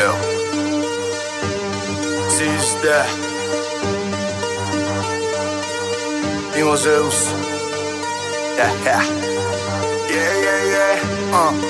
Yeah. Sister. Mimo Zeus. Yeah, yeah, yeah. Uh.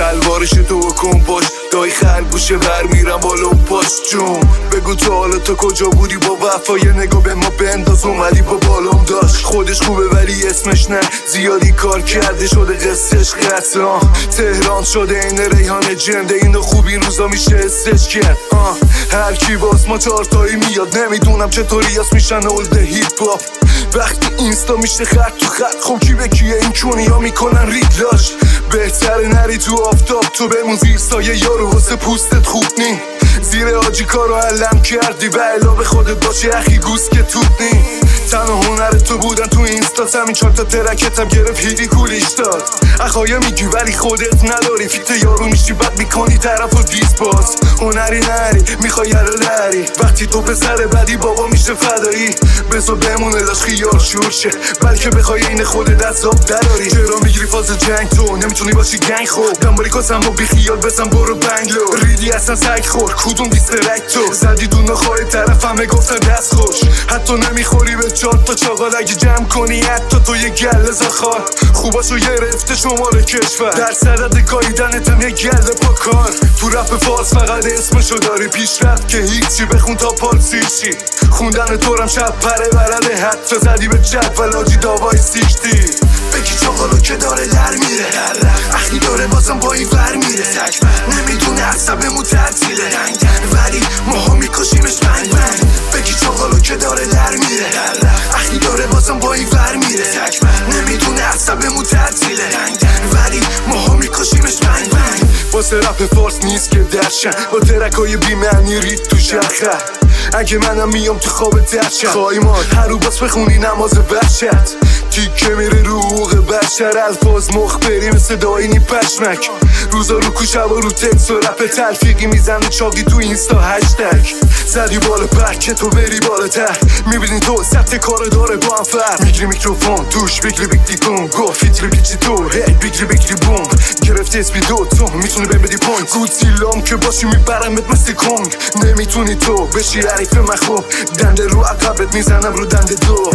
شلوارش تو بکن باش دای خرگوشه ور میرم بالا و پاس. جون بگو تو حالا تو کجا بودی؟ با وفا یه نگاه به ما بنداز. اومدی با بالام داشت. خودش خوبه ولی اسمش نه. زیادی کار کرده شده قصهش قطعا. تهران شده این ریحان جنده این روزا میشه استش کرد. هر کی باز ما چارتایی میاد. نمی‌دونم چطوری از میشن اولد هیپ وقتی اینستا میشه خط تو خط. خب کی به کیه؟ این چونی ها می‌کنن ریدلاش. بهتره نری تو آفتاب تو بمون زیر سایه یارو واسه پوستت خوب نی. زیر آجی کارو علم کردی و علاوه خودت باشه اخی گوز که توت نی. تنها هنر تو بودن تو اینستا. همین چهار تا ترکتم گرفت هیدی کولیش داد. اخایه میگی ولی خودت نداری. فیت یارو میشی بد می‌کنی طرف و دیس باز. هنری نری می‌خوای لری وقتی تو پسر بدی بابا میشه فدایی. بزا بمونه داشت خیال شور شه. بلکه بخوای این خودت از آب دراری. چرا می‌گیری فاز جنگ تو؟ نمی‌تونی باشی گنگ خور دنبالی کاسم و بیخیال بزن برو بنگلو. ریدی اصلا سگ خور کدوم دیسترک تو؟ زدی دونه خواهی طرف همه گفتن دست خوش حتی نمی‌خوری به چهار تا چاقال اگه جمع کنی حتی تو یه گله زخار خوباشو گرفته شماره کشور. در صدد گاییدنتم یه گله پا کار. تو رپ فارس فقط اسمشو داری پیشرفت که هیچی. بخون تا پارسی شی خوندن تورم شب پره برده حتی زدی به جد و لاجی داوای سیشتی بگی چاقالو که داره لر میره. اخی داره بازم با این ور میره. نمی‌دونه عصبمو واسه رپ فارس نیست که درشن. با ترکای بیمعنی رید تو شرخه اگه منم میام تو خواب خواهی مال هر باز بخونی نماز بشت تیکه میره رو حقوق بشر. الفاظ مخبری مثل داینی پشمک. روزا رو کو شبا رو تکس و رپ تلفیقی می‌زنه چاقی تو اینستا هشتگ. زدی بالا که تو بری بالاتر می‌بینی تو سبت کار داره با هم فر می‌گیری میکروفون توش بگیری بگیری کن گو فیتری بگیری تو هی بگیری بگیری بوم. گرفتی اسمی دو تو می‌تونی بهم بدی پوینت. گوتیلام که باشی میبرمت مثل کنگ. نمی‌تونی تو بشی حریف من خوب. دنده رو عقبت می‌زنم رو دنده دو